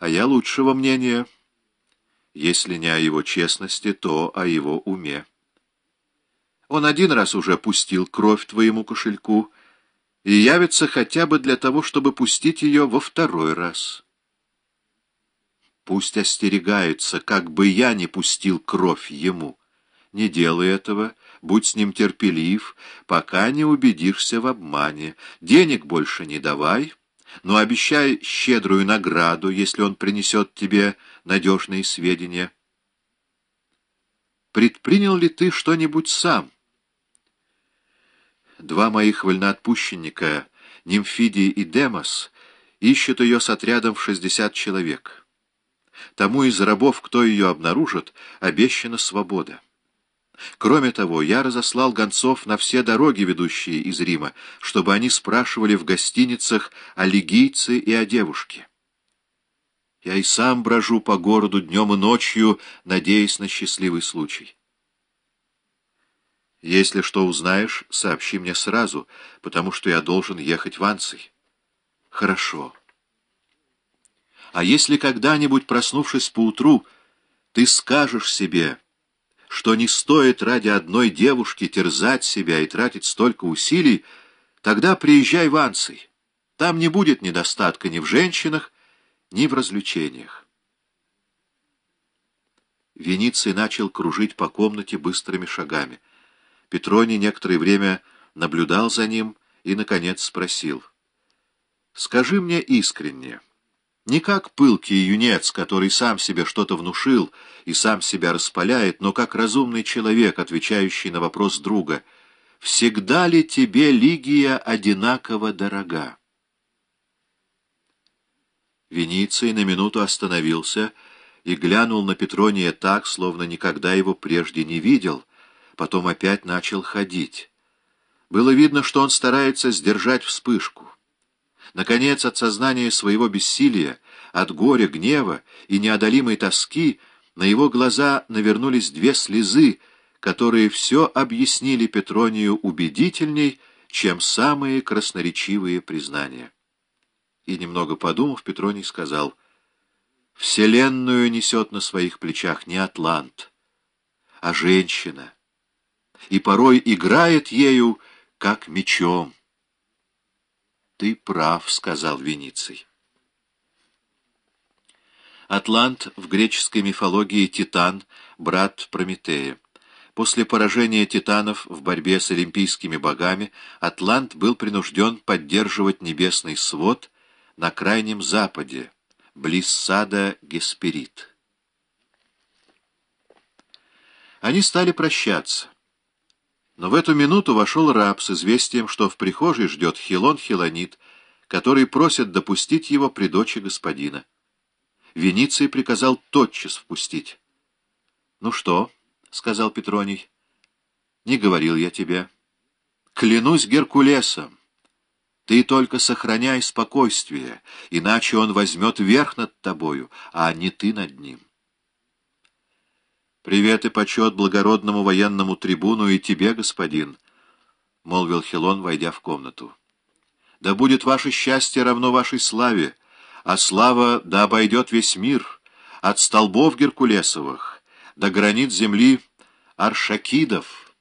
А я лучшего мнения. Если не о его честности, то о его уме. Он один раз уже пустил кровь твоему кошельку и явится хотя бы для того, чтобы пустить ее во второй раз. Пусть остерегается, как бы я не пустил кровь ему. Не делай этого, будь с ним терпелив, пока не убедишься в обмане. Денег больше не давай, но обещай щедрую награду, если он принесет тебе надежные сведения. Предпринял ли ты что-нибудь сам? Два моих вольноотпущенника, Нимфидий и Демос, ищут ее с отрядом в шестьдесят человек. Тому из рабов, кто ее обнаружит, обещана свобода. Кроме того, я разослал гонцов на все дороги, ведущие из Рима, чтобы они спрашивали в гостиницах о лигийце и о девушке. Я и сам брожу по городу днем и ночью, надеясь на счастливый случай. Если что узнаешь, сообщи мне сразу, потому что я должен ехать в Анций. Хорошо. А если когда-нибудь, проснувшись поутру, ты скажешь себе, что не стоит ради одной девушки терзать себя и тратить столько усилий, тогда приезжай в Анций. Там не будет недостатка ни в женщинах, ни в развлечениях. Вениций начал кружить по комнате быстрыми шагами. Петроний некоторое время наблюдал за ним и, наконец, спросил. «Скажи мне искренне». Не как пылкий юнец, который сам себе что-то внушил и сам себя распаляет, но как разумный человек, отвечающий на вопрос друга, «Всегда ли тебе Лигия одинаково дорога?» Вениций на минуту остановился и глянул на Петрония так, словно никогда его прежде не видел, потом опять начал ходить. Было видно, что он старается сдержать вспышку. Наконец, от сознания своего бессилия, от горя, гнева и неодолимой тоски на его глаза навернулись две слезы, которые все объяснили Петронию убедительней, чем самые красноречивые признания. И, немного подумав, Петроний сказал, «Вселенную несет на своих плечах не атлант, а женщина, и порой играет ею, как мечом». «Ты прав», — сказал Вениций. Атлант в греческой мифологии Титан, брат Прометея. После поражения титанов в борьбе с олимпийскими богами Атлант был принужден поддерживать небесный свод на крайнем западе, близ сада Гесперид. Они стали прощаться. Но в эту минуту вошел раб с известием, что в прихожей ждет Хилон Хилонит, который просит допустить его при дочи господина. Вениций приказал тотчас впустить. — Ну что? — сказал Петроний. — Не говорил я тебе. Клянусь Геркулесом. Ты только сохраняй спокойствие, иначе он возьмет верх над тобою, а не ты над ним. «Привет и почет благородному военному трибуну и тебе, господин», — молвил Хилон, войдя в комнату. «Да будет ваше счастье равно вашей славе, а слава да обойдет весь мир, от столбов Геркулесовых до границ земли Аршакидов,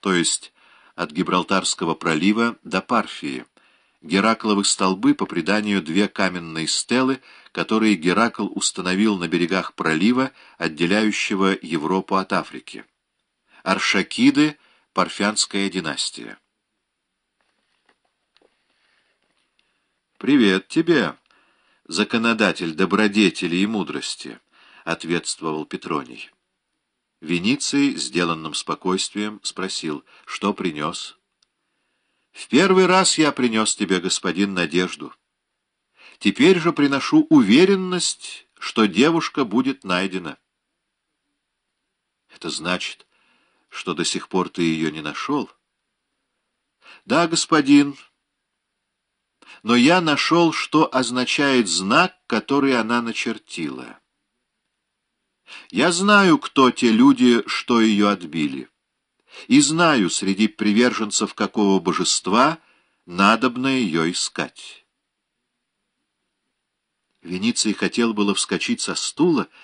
то есть от Гибралтарского пролива до Парфии». Геракловы столбы, по преданию, две каменные стелы, которые Геракл установил на берегах пролива, отделяющего Европу от Африки. Аршакиды — Парфянская династия. «Привет тебе, законодатель добродетели и мудрости», — ответствовал Петроний. Вениций, сделанным спокойствием, спросил, что принес. В первый раз я принес тебе, господин, надежду. Теперь же приношу уверенность, что девушка будет найдена. Это значит, что до сих пор ты ее не нашел? Да, господин, но я нашел, что означает знак, который она начертила. Я знаю, кто те люди, что ее отбили и знаю, среди приверженцев какого божества надобно ее искать. Вениций хотел было вскочить со стула,